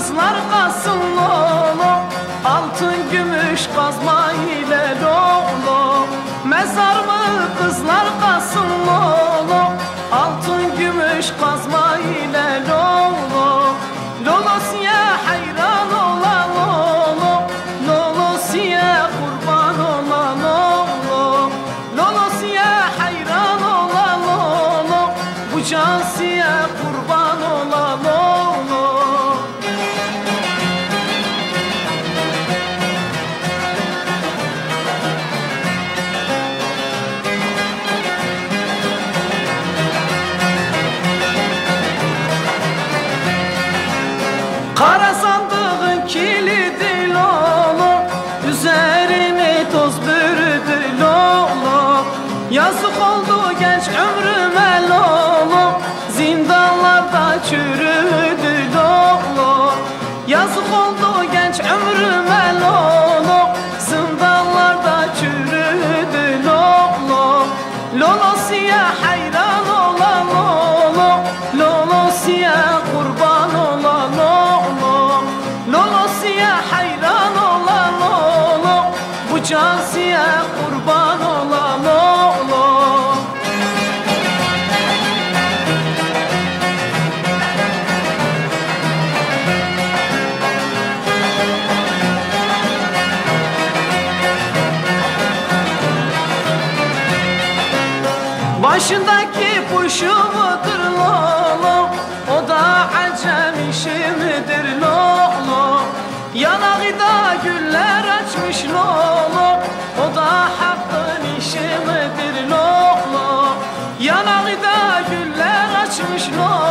Kızlar kalsın lolo Altın gümüş kazma ile dolu. Mezar mı kızlar kalsın lolo Altın gümüş kazma ile dolu. Lolo siyah hayran ola lolo Lolo kurban ola lolo Lolo hayran ola lolo Bu can siyah kurban Yazık oldu genç ömrüme lolo. Zindanlarda çürüdü lolo Yazık oldu genç ömrüme lolo. Zindanlarda çürüdü lolo. Lolo hayran ola lolo. Lolo kurban ola lolo. Lolo hayran ola lolo. Bu can kurban ola Başındaki kuşu mudur lolo? O da acem işi midir lolo? Yanağı da güller açmış lolo. O da hakkın işi midir lolo? Yanağı da güller açmış lolo